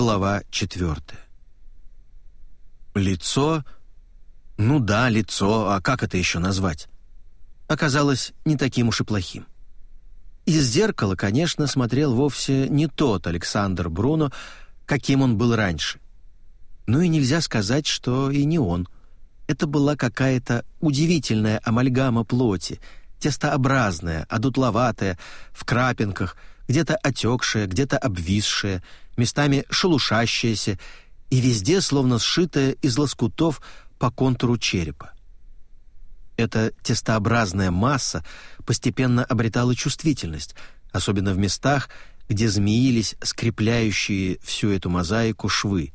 Глава четвертая. Лицо... Ну да, лицо, а как это еще назвать? Оказалось не таким уж и плохим. Из зеркала, конечно, смотрел вовсе не тот Александр Бруно, каким он был раньше. Ну и нельзя сказать, что и не он. Это была какая-то удивительная амальгама плоти, тестообразная, одутловатая, в крапинках, где-то отекшая, где-то обвисшая, местами шелушащаяся и везде словно сшитая из лоскутов по контуру черепа. Эта тестообразная масса постепенно обретала чувствительность, особенно в местах, где змеились скрепляющие всю эту мозаику швы,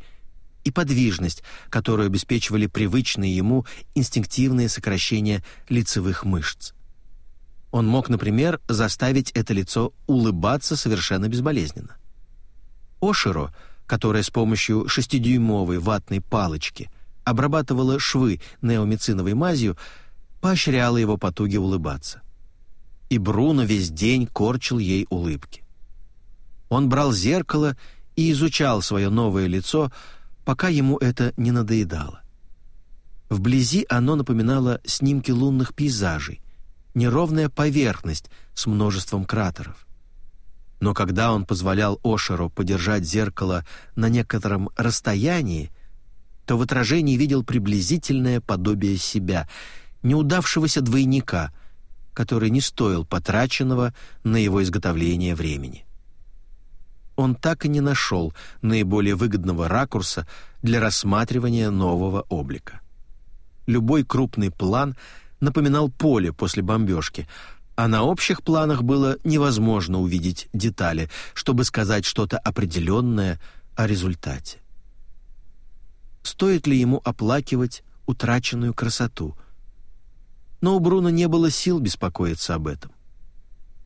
и подвижность, которую обеспечивали привычные ему инстинктивные сокращения лицевых мышц. Он мог, например, заставить это лицо улыбаться совершенно безболезненно. Оширо, которая с помощью шестидюймовой ватной палочки обрабатывала швы неомициновой мазью, поощряла его потуги улыбаться. И Бруно весь день корчил ей улыбки. Он брал зеркало и изучал свое новое лицо, пока ему это не надоедало. Вблизи оно напоминало снимки лунных пейзажей, неровная поверхность с множеством кратеров. Но когда он позволял Ошеру подержать зеркало на некотором расстоянии, то в отражении видел приблизительное подобие себя — неудавшегося двойника, который не стоил потраченного на его изготовление времени. Он так и не нашел наиболее выгодного ракурса для рассматривания нового облика. Любой крупный план напоминал поле после бомбежки, а на общих планах было невозможно увидеть детали, чтобы сказать что-то определенное о результате. Стоит ли ему оплакивать утраченную красоту – но у Бруно не было сил беспокоиться об этом.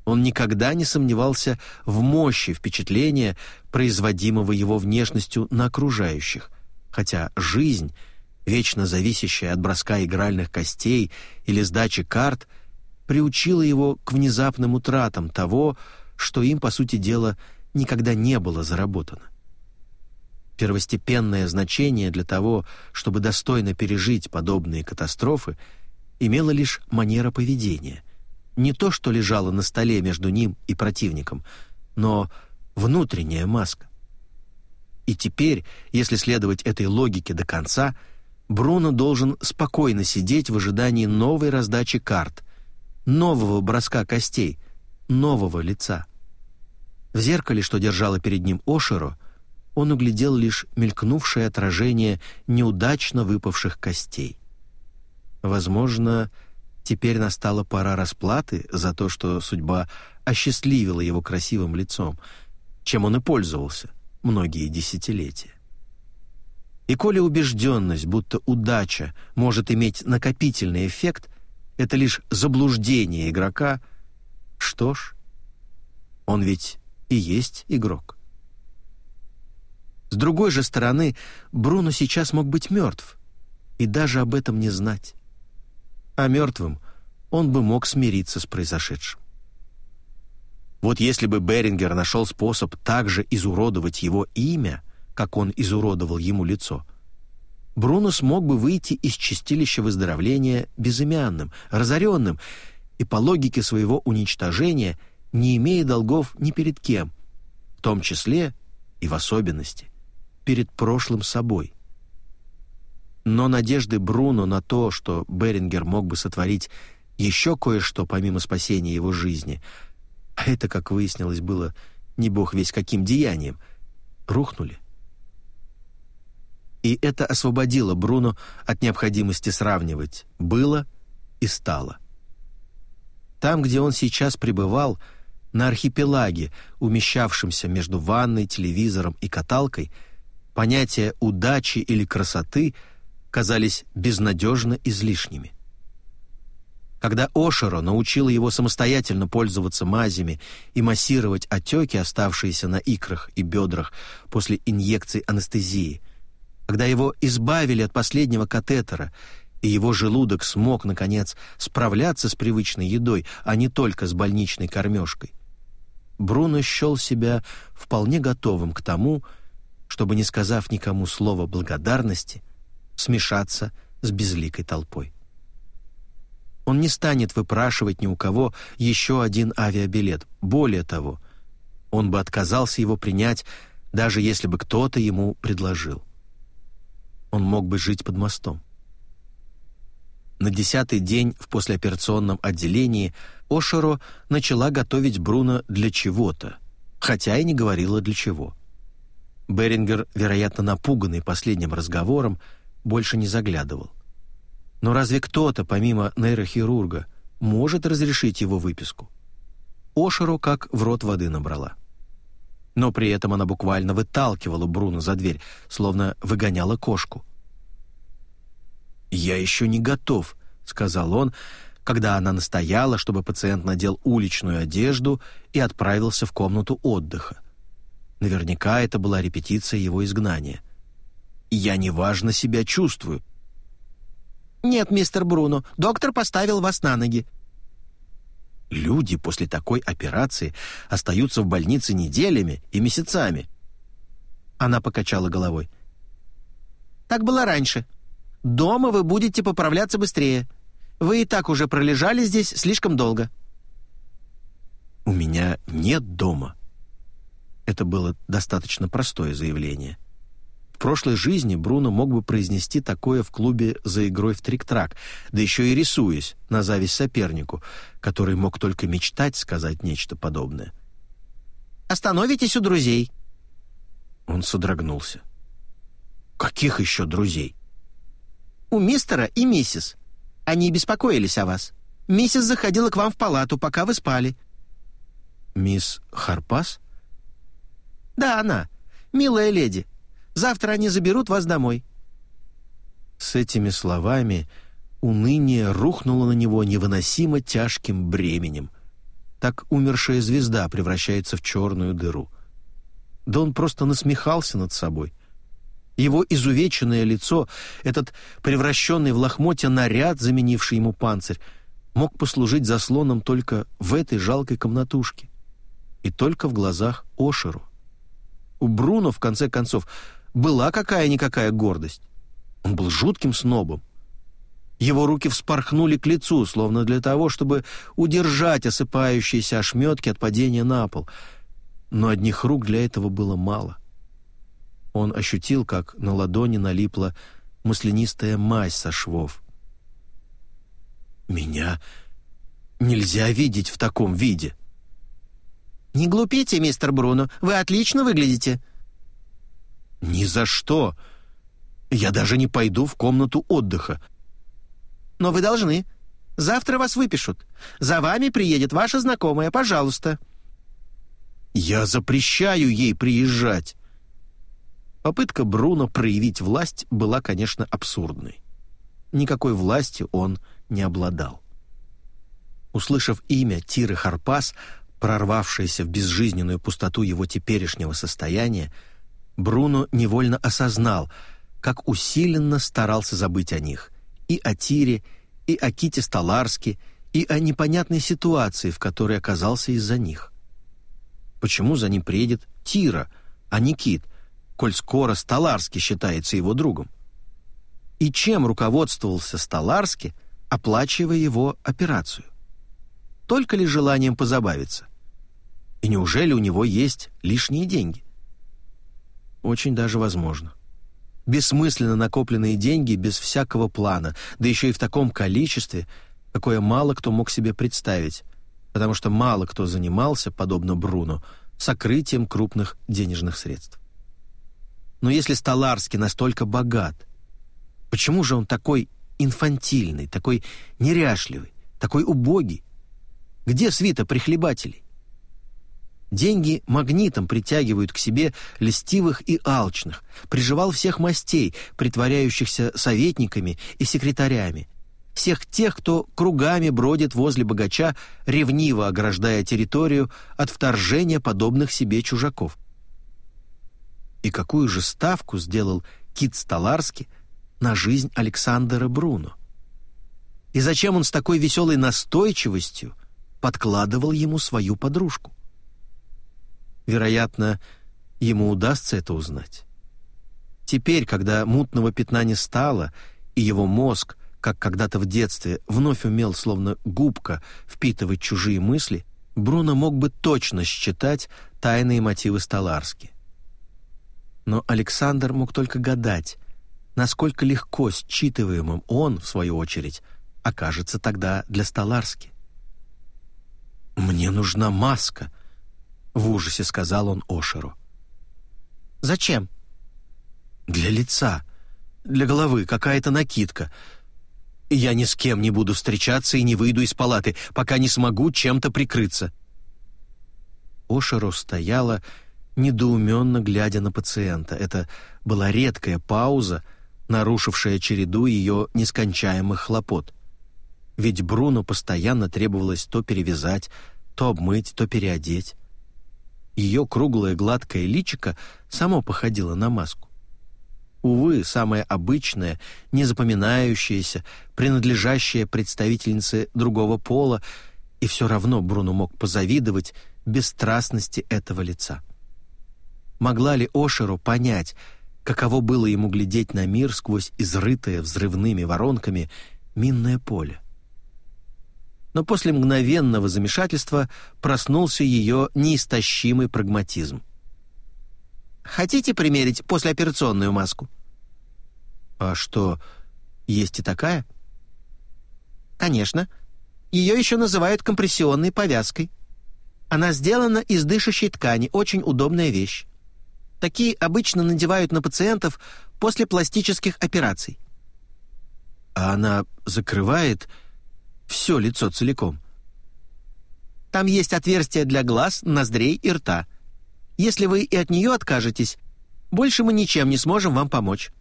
Он никогда не сомневался в мощи впечатления, производимого его внешностью на окружающих, хотя жизнь, вечно зависящая от броска игральных костей или сдачи карт, приучила его к внезапным утратам того, что им, по сути дела, никогда не было заработано. Первостепенное значение для того, чтобы достойно пережить подобные катастрофы – имела лишь манера поведения. Не то, что лежало на столе между ним и противником, но внутренняя маска. И теперь, если следовать этой логике до конца, Бруно должен спокойно сидеть в ожидании новой раздачи карт, нового броска костей, нового лица. В зеркале, что держало перед ним Оширо, он углядел лишь мелькнувшее отражение неудачно выпавших костей. Возможно, теперь настала пора расплаты за то, что судьба осчастливила его красивым лицом, чем он и пользовался многие десятилетия. И коли убежденность, будто удача может иметь накопительный эффект, это лишь заблуждение игрока, что ж, он ведь и есть игрок. С другой же стороны, Бруно сейчас мог быть мертв и даже об этом не знать а мертвым он бы мог смириться с произошедшим. Вот если бы Берингер нашел способ также изуродовать его имя, как он изуродовал ему лицо, Бруно смог бы выйти из чистилища выздоровления безымянным, разоренным и по логике своего уничтожения не имея долгов ни перед кем, в том числе и в особенности перед прошлым собой. Но надежды Бруно на то, что Берингер мог бы сотворить еще кое-что помимо спасения его жизни, а это, как выяснилось, было не бог весь каким деянием, рухнули. И это освободило Бруно от необходимости сравнивать «было» и «стало». Там, где он сейчас пребывал, на архипелаге, умещавшемся между ванной, телевизором и каталкой, понятие удачи или красоты – казались безнадежно излишними. Когда Ошеро научила его самостоятельно пользоваться мазями и массировать отеки, оставшиеся на икрах и бедрах после инъекций анестезии, когда его избавили от последнего катетера, и его желудок смог, наконец, справляться с привычной едой, а не только с больничной кормежкой, Бруно счел себя вполне готовым к тому, чтобы, не сказав никому слова благодарности, смешаться с безликой толпой. Он не станет выпрашивать ни у кого еще один авиабилет. Более того, он бы отказался его принять, даже если бы кто-то ему предложил. Он мог бы жить под мостом. На десятый день в послеоперационном отделении Ошеро начала готовить Бруно для чего-то, хотя и не говорила для чего. Берингер, вероятно, напуганный последним разговором, больше не заглядывал. Но разве кто-то, помимо нейрохирурга, может разрешить его выписку? Ошеру как в рот воды набрала. Но при этом она буквально выталкивала Бруно за дверь, словно выгоняла кошку. «Я еще не готов», — сказал он, когда она настояла, чтобы пациент надел уличную одежду и отправился в комнату отдыха. Наверняка это была репетиция его изгнания. «Я неважно себя чувствую. «Нет, мистер Бруно, доктор поставил вас на ноги». Люди после такой операции остаются в больнице неделями и месяцами. Она покачала головой. «Так было раньше. Дома вы будете поправляться быстрее. Вы и так уже пролежали здесь слишком долго». «У меня нет дома». Это было достаточно простое заявление. — в прошлой жизни Бруно мог бы произнести такое в клубе за игрой в трик-трак, да еще и рисуясь на зависть сопернику, который мог только мечтать сказать нечто подобное. «Остановитесь у друзей!» Он содрогнулся. «Каких еще друзей?» «У мистера и миссис. Они беспокоились о вас. Миссис заходила к вам в палату, пока вы спали». «Мисс Харпас?» «Да, она. Милая леди. Завтра они заберут вас домой». С этими словами уныние рухнуло на него невыносимо тяжким бременем. Так умершая звезда превращается в черную дыру. Да он просто насмехался над собой. Его изувеченное лицо, этот превращенный в лохмотья наряд, заменивший ему панцирь, мог послужить заслоном только в этой жалкой комнатушке и только в глазах Ошеру. У Бруно, в конце концов, была какая-никакая гордость. Он был жутким снобом. Его руки вспорхнули к лицу, словно для того, чтобы удержать осыпающиеся ошметки от падения на пол. Но одних рук для этого было мало. Он ощутил, как на ладони налипла маслянистая мазь со швов. «Меня нельзя видеть в таком виде». «Не глупите, мистер Бруно, вы отлично выглядите», «Ни за что! Я даже не пойду в комнату отдыха». «Но вы должны. Завтра вас выпишут. За вами приедет ваша знакомая, пожалуйста». «Я запрещаю ей приезжать». Попытка Бруно проявить власть была, конечно, абсурдной. Никакой власти он не обладал. Услышав имя Тиры Харпас, прорвавшееся в безжизненную пустоту его теперешнего состояния, Бруно невольно осознал, как усиленно старался забыть о них. И о Тире, и о Ките Столарске, и о непонятной ситуации, в которой оказался из-за них. Почему за ним приедет Тира, а не Кит, коль скоро Столарский считается его другом? И чем руководствовался Столарский, оплачивая его операцию? Только ли желанием позабавиться? И неужели у него есть лишние деньги? Очень даже возможно. Бессмысленно накопленные деньги без всякого плана, да еще и в таком количестве, какое мало кто мог себе представить, потому что мало кто занимался, подобно Бруно, сокрытием крупных денежных средств. Но если Столарский настолько богат, почему же он такой инфантильный, такой неряшливый, такой убогий? Где свита прихлебателей? Деньги магнитом притягивают к себе льстивых и алчных, приживал всех мастей, притворяющихся советниками и секретарями, всех тех, кто кругами бродит возле богача, ревниво ограждая территорию от вторжения подобных себе чужаков. И какую же ставку сделал Кит Столарский на жизнь Александра Бруно? И зачем он с такой веселой настойчивостью подкладывал ему свою подружку? Вероятно, ему удастся это узнать. Теперь, когда мутного пятна не стало, и его мозг, как когда-то в детстве, вновь умел, словно губка, впитывать чужие мысли, Бруно мог бы точно считать тайные мотивы Столарски. Но Александр мог только гадать, насколько легко считываемым он, в свою очередь, окажется тогда для Столарски. «Мне нужна маска», — в ужасе сказал он Ошеру. «Зачем?» «Для лица, для головы какая-то накидка. Я ни с кем не буду встречаться и не выйду из палаты, пока не смогу чем-то прикрыться». Ошеру стояла, недоуменно глядя на пациента. Это была редкая пауза, нарушившая череду ее нескончаемых хлопот. Ведь Бруно постоянно требовалось то перевязать, то обмыть, то переодеть. Ее круглое гладкое личико само походило на маску. Увы, самое обычное, незапоминающееся, принадлежащее представительнице другого пола, и все равно Бруно мог позавидовать бесстрастности этого лица. Могла ли Ошеру понять, каково было ему глядеть на мир сквозь изрытое взрывными воронками минное поле? Но после мгновенного замешательства проснулся ее неистощимый прагматизм. «Хотите примерить послеоперационную маску?» «А что, есть и такая?» «Конечно. Ее еще называют компрессионной повязкой. Она сделана из дышащей ткани, очень удобная вещь. Такие обычно надевают на пациентов после пластических операций. А она закрывает все лицо целиком? Там есть отверстия для глаз, ноздрей и рта. Если вы и от нее откажетесь, больше мы ничем не сможем вам помочь.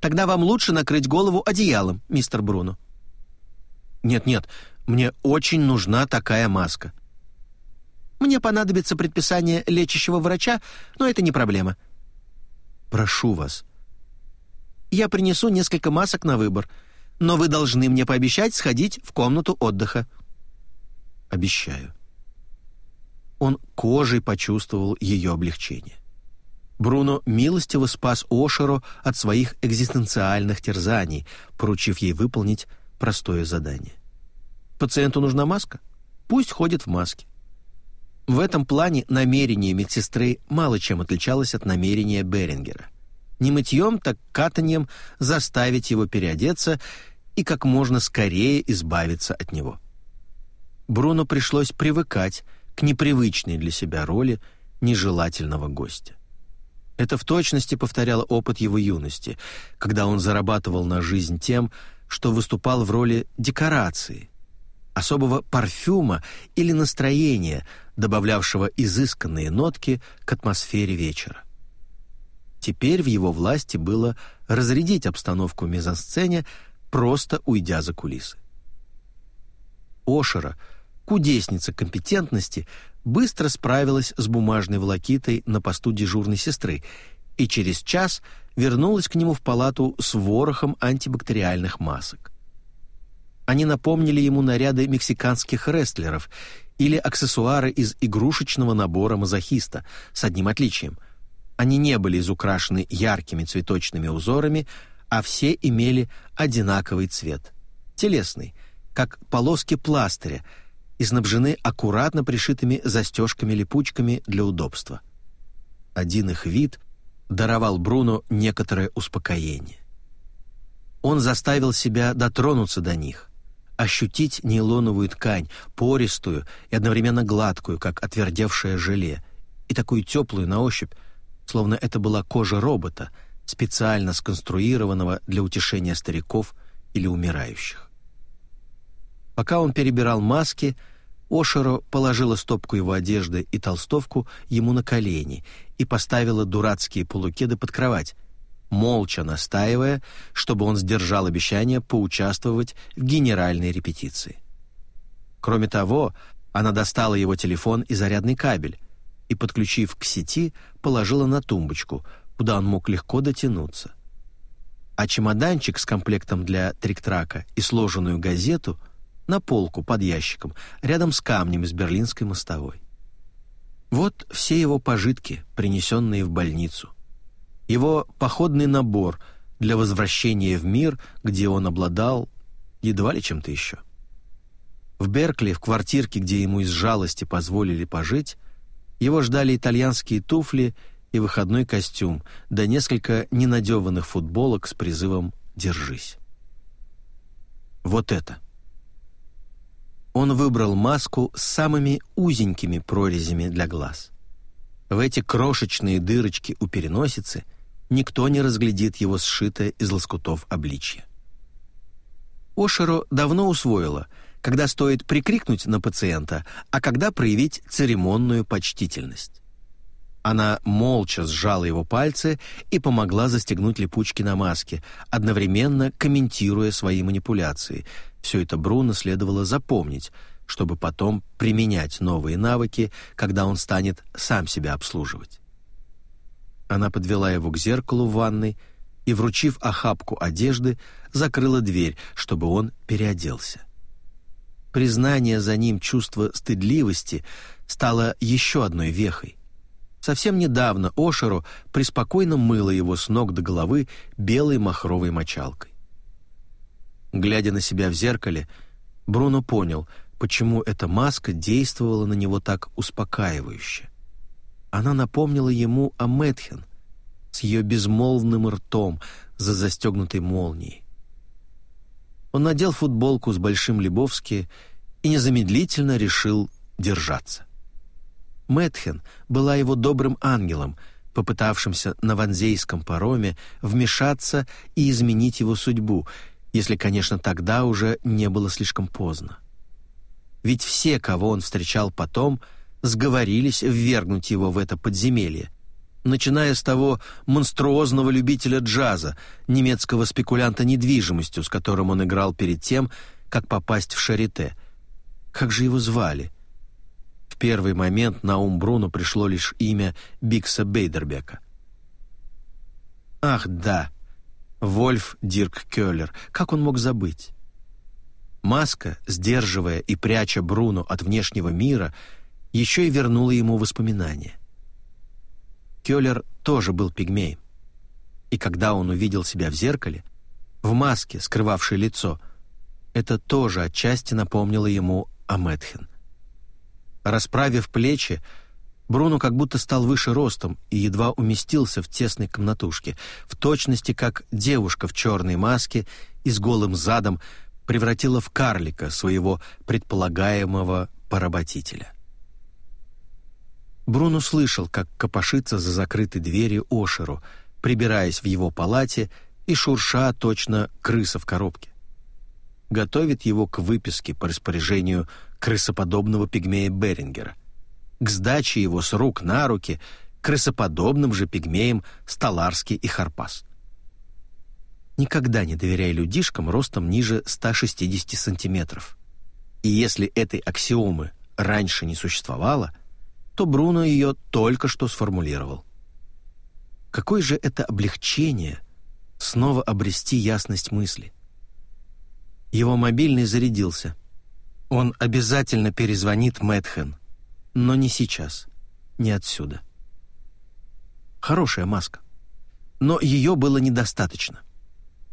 Тогда вам лучше накрыть голову одеялом, мистер Бруно. Нет-нет, мне очень нужна такая маска. Мне понадобится предписание лечащего врача, но это не проблема. Прошу вас. Я принесу несколько масок на выбор, но вы должны мне пообещать сходить в комнату отдыха. Обещаю. Он кожей почувствовал ее облегчение. Бруно милостиво спас Ошеру от своих экзистенциальных терзаний, поручив ей выполнить простое задание. Пациенту нужна маска? Пусть ходит в маске. В этом плане намерение медсестры мало чем отличалось от намерения Берингера. Не мытьем, так катаньем заставить его переодеться и как можно скорее избавиться от него. Бруно пришлось привыкать к непривычной для себя роли нежелательного гостя. Это в точности повторяло опыт его юности, когда он зарабатывал на жизнь тем, что выступал в роли декорации, особого парфюма или настроения, добавлявшего изысканные нотки к атмосфере вечера. Теперь в его власти было разрядить обстановку в просто уйдя за кулисы. Ошера, кудесница компетентности, быстро справилась с бумажной волокитой на посту дежурной сестры и через час вернулась к нему в палату с ворохом антибактериальных масок. Они напомнили ему наряды мексиканских рестлеров или аксессуары из игрушечного набора мазохиста с одним отличием. Они не были изукрашены яркими цветочными узорами, а все имели одинаковый цвет — телесный, как полоски пластыря, и снабжены аккуратно пришитыми застежками-липучками для удобства. Один их вид даровал Бруно некоторое успокоение. Он заставил себя дотронуться до них, ощутить нейлоновую ткань, пористую и одновременно гладкую, как отвердевшее желе, и такую теплую на ощупь, словно это была кожа робота, специально сконструированного для утешения стариков или умирающих. Пока он перебирал маски, Ошеро положила стопку его одежды и толстовку ему на колени и поставила дурацкие полукеды под кровать, молча настаивая, чтобы он сдержал обещание поучаствовать в генеральной репетиции. Кроме того, она достала его телефон и зарядный кабель и, подключив к сети, положила на тумбочку, куда он мог легко дотянуться. А чемоданчик с комплектом для трик-трака и сложенную газету на полку под ящиком, рядом с камнем из берлинской мостовой. Вот все его пожитки, принесенные в больницу Его походный набор для возвращения в мир, где он обладал едва ли чем-то еще. В Беркли, в квартирке, где ему из жалости позволили пожить, его ждали итальянские туфли и выходной костюм, да несколько ненадеванных футболок с призывом «Держись». Вот это. Он выбрал маску с самыми узенькими прорезями для глаз. В эти крошечные дырочки у переносицы никто не разглядит его сшитое из лоскутов обличья. Ошеро давно усвоила, когда стоит прикрикнуть на пациента, а когда проявить церемонную почтительность. Она молча сжала его пальцы и помогла застегнуть липучки на маске, одновременно комментируя свои манипуляции. Все это Бруно следовало запомнить, чтобы потом применять новые навыки, когда он станет сам себя обслуживать. Она подвела его к зеркалу в ванной и, вручив охапку одежды, закрыла дверь, чтобы он переоделся. Признание за ним чувства стыдливости стало еще одной вехой. Совсем недавно Ошеру преспокойно мыло его с ног до головы белой махровой мочалкой. Глядя на себя в зеркале, Бруно понял, почему эта маска действовала на него так успокаивающе. Она напомнила ему о Мэтхен с ее безмолвным ртом за застегнутой молнией. Он надел футболку с Большим Лебовски и незамедлительно решил держаться. Мэтхен была его добрым ангелом, попытавшимся на ванзейском пароме вмешаться и изменить его судьбу, если, конечно, тогда уже не было слишком поздно. Ведь все, кого он встречал потом, сговорились ввергнуть его в это подземелье, начиная с того монструозного любителя джаза, немецкого спекулянта недвижимостью, с которым он играл перед тем, как попасть в Шарите. Как же его звали? В первый момент на ум Бруно пришло лишь имя Бикса Бейдербека. Ах, да, Вольф Дирк Кёллер, как он мог забыть? Маска, сдерживая и пряча Бруно от внешнего мира, еще и вернула ему воспоминания. Кёллер тоже был пигмеем. И когда он увидел себя в зеркале, в маске, скрывавшей лицо, это тоже отчасти напомнило ему о Мэтхен. Расправив плечи, Бруно как будто стал выше ростом и едва уместился в тесной комнатушке, в точности как девушка в черной маске и с голым задом превратила в карлика своего предполагаемого поработителя. Бруно слышал, как копошится за закрытой дверью Ошеру, прибираясь в его палате и шурша точно крыса в коробке. Готовит его к выписке по распоряжению крысоподобного пигмея Берингера, к сдаче его с рук на руки крысоподобным же пигмеям Столарски и Харпас. Никогда не доверяй людишкам ростом ниже 160 сантиметров. И если этой аксиомы раньше не существовало – то Бруно ее только что сформулировал. Какое же это облегчение снова обрести ясность мысли. Его мобильный зарядился. Он обязательно перезвонит Мэтхен, но не сейчас, не отсюда. Хорошая маска. Но ее было недостаточно.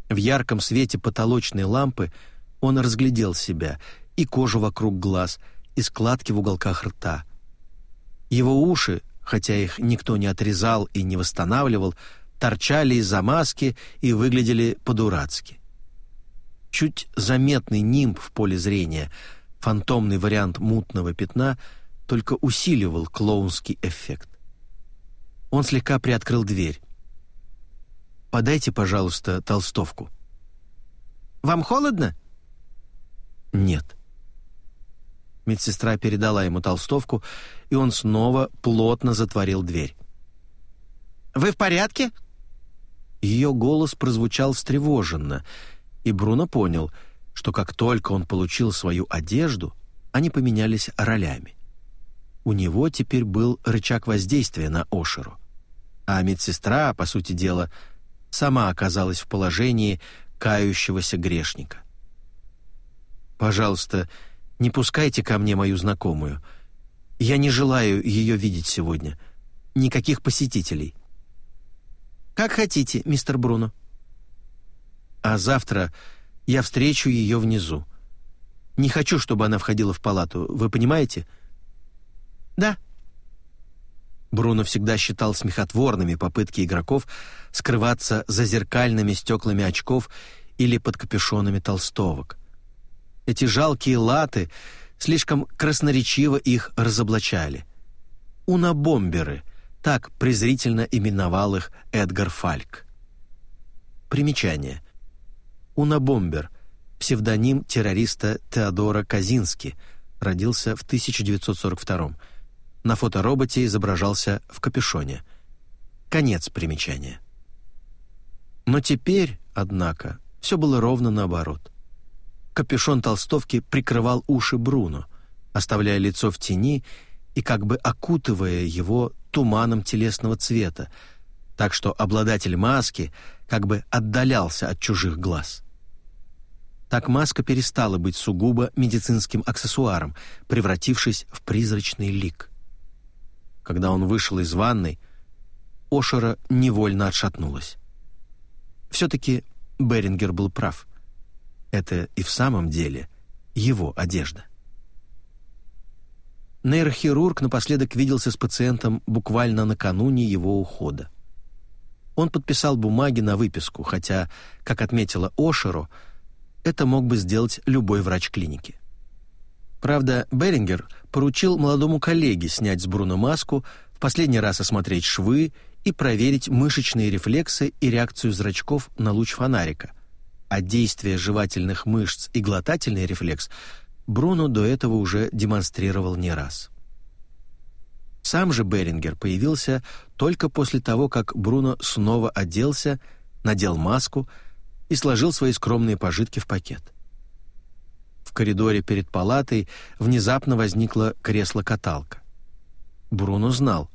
В ярком свете потолочной лампы он разглядел себя и кожу вокруг глаз, и складки в уголках рта — его уши, хотя их никто не отрезал и не восстанавливал, торчали из-за маски и выглядели по-дурацки. Чуть заметный нимб в поле зрения, фантомный вариант мутного пятна, только усиливал клоунский эффект. Он слегка приоткрыл дверь. «Подайте, пожалуйста, толстовку». «Вам холодно?» «Нет». Медсестра передала ему толстовку, и он снова плотно затворил дверь. «Вы в порядке?» Ее голос прозвучал встревоженно, и Бруно понял, что как только он получил свою одежду, они поменялись ролями. У него теперь был рычаг воздействия на Ошеру, а медсестра, по сути дела, сама оказалась в положении кающегося грешника. «Пожалуйста, не пускайте ко мне мою знакомую. Я не желаю ее видеть сегодня. Никаких посетителей». Как хотите, мистер Бруно. А завтра я встречу ее внизу. Не хочу, чтобы она входила в палату, вы понимаете? Да. Бруно всегда считал смехотворными попытки игроков скрываться за зеркальными стеклами очков или под капюшонами толстовок. Эти жалкие латы слишком красноречиво их разоблачали. «Унабомберы» — так презрительно именовал их Эдгар Фальк. Примечание. «Унабомбер» — псевдоним террориста Теодора Казински, родился в 1942 На фотороботе изображался в капюшоне. Конец примечания. Но теперь, однако, все было ровно наоборот. Капюшон толстовки прикрывал уши Бруно, оставляя лицо в тени и как бы окутывая его туманом телесного цвета, так что обладатель маски как бы отдалялся от чужих глаз. Так маска перестала быть сугубо медицинским аксессуаром, превратившись в призрачный лик. Когда он вышел из ванной, Ошера невольно отшатнулась. Все-таки Берингер был прав. Это и в самом деле его одежда. Нейрохирург напоследок виделся с пациентом буквально накануне его ухода. Он подписал бумаги на выписку, хотя, как отметила Ошеро, это мог бы сделать любой врач клиники. Правда, Берингер поручил молодому коллеге снять с Бруно маску, в последний раз осмотреть швы и проверить мышечные рефлексы и реакцию зрачков на луч фонарика – а действие жевательных мышц и глотательный рефлекс Бруно до этого уже демонстрировал не раз. Сам же Берингер появился только после того, как Бруно снова оделся, надел маску и сложил свои скромные пожитки в пакет. В коридоре перед палатой внезапно возникло кресло-каталка. Бруно знал,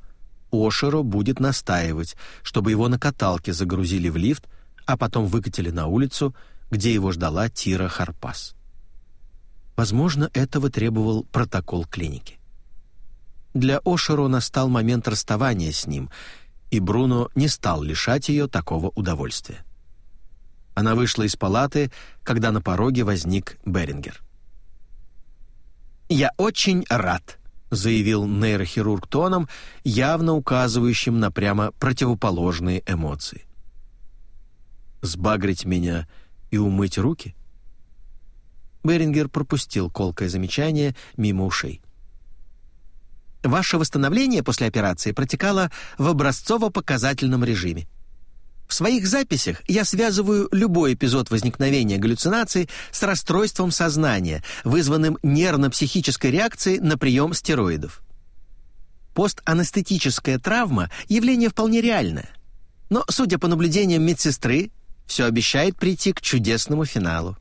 Ошеро будет настаивать, чтобы его на каталке загрузили в лифт, а потом выкатили на улицу, где его ждала Тира Харпас. Возможно, этого требовал протокол клиники. Для Ошеро настал момент расставания с ним, и Бруно не стал лишать ее такого удовольствия. Она вышла из палаты, когда на пороге возник Берингер. «Я очень рад», — заявил нейрохирург тоном, явно указывающим на прямо противоположные эмоции сбагрить меня и умыть руки? Берингер пропустил колкое замечание мимо ушей. Ваше восстановление после операции протекало в образцово-показательном режиме. В своих записях я связываю любой эпизод возникновения галлюцинаций с расстройством сознания, вызванным нервно-психической реакцией на прием стероидов. Постанестетическая травма – явление вполне реальное. Но, судя по наблюдениям медсестры, все обещает прийти к чудесному финалу.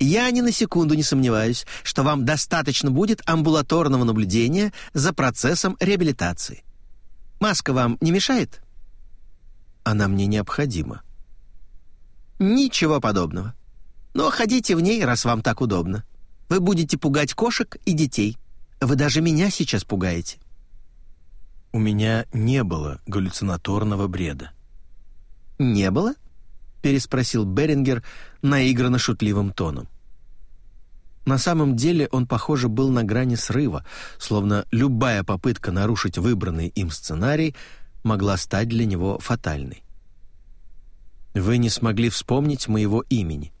Я ни на секунду не сомневаюсь, что вам достаточно будет амбулаторного наблюдения за процессом реабилитации. Маска вам не мешает? Она мне необходима. Ничего подобного. Но ходите в ней, раз вам так удобно. Вы будете пугать кошек и детей. Вы даже меня сейчас пугаете. У меня не было галлюцинаторного бреда. Не было? — переспросил Берингер наигранно шутливым тоном. На самом деле он, похоже, был на грани срыва, словно любая попытка нарушить выбранный им сценарий могла стать для него фатальной. «Вы не смогли вспомнить моего имени».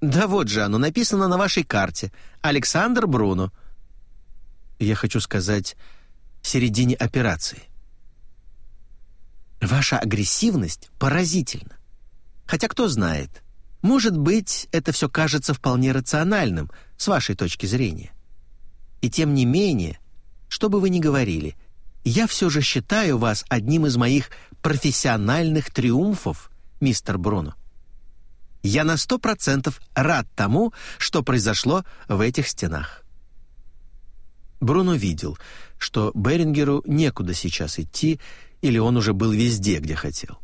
«Да вот же оно, написано на вашей карте. Александр Бруно». «Я хочу сказать, в середине операции». «Ваша агрессивность поразительна. Хотя кто знает, может быть, это все кажется вполне рациональным с вашей точки зрения. И тем не менее, что бы вы ни говорили, я все же считаю вас одним из моих профессиональных триумфов, мистер Бруно. Я на сто процентов рад тому, что произошло в этих стенах. Бруно видел, что Берингеру некуда сейчас идти, или он уже был везде, где хотел.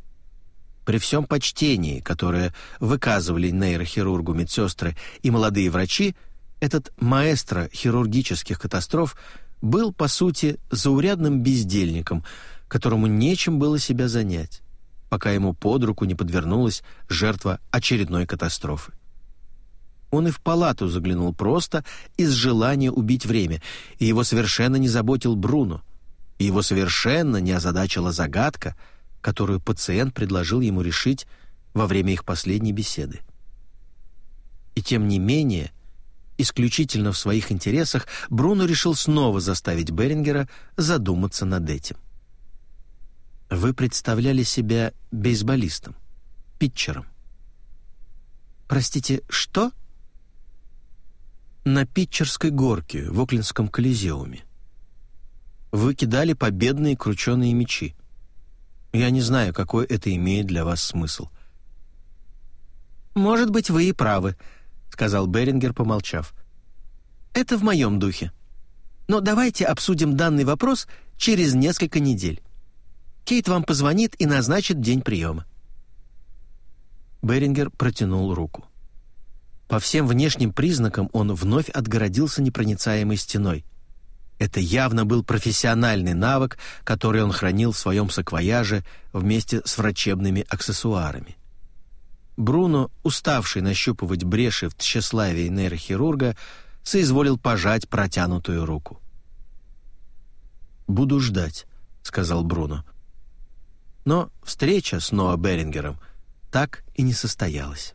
При всем почтении, которое выказывали нейрохирургу медсестры и молодые врачи, этот маэстро хирургических катастроф был, по сути, заурядным бездельником, которому нечем было себя занять. пока ему под руку не подвернулась жертва очередной катастрофы. Он и в палату заглянул просто из желания убить время, и его совершенно не заботил Бруно, и его совершенно не озадачила загадка, которую пациент предложил ему решить во время их последней беседы. И тем не менее, исключительно в своих интересах, Бруно решил снова заставить Берингера задуматься над этим. Вы представляли себя бейсболистом, питчером. Простите, что? На питчерской горке в Оклендском колизеуме. Вы кидали победные крученые мячи. Я не знаю, какой это имеет для вас смысл. «Может быть, вы и правы», — сказал Берингер, помолчав. «Это в моем духе. Но давайте обсудим данный вопрос через несколько недель. Кейт вам позвонит и назначит день приема». Берингер протянул руку. По всем внешним признакам он вновь отгородился непроницаемой стеной. Это явно был профессиональный навык, который он хранил в своем саквояже вместе с врачебными аксессуарами. Бруно, уставший нащупывать бреши в тщеславии нейрохирурга, соизволил пожать протянутую руку. «Буду ждать», — сказал Бруно. Но встреча с Ноа Берингером так и не состоялась.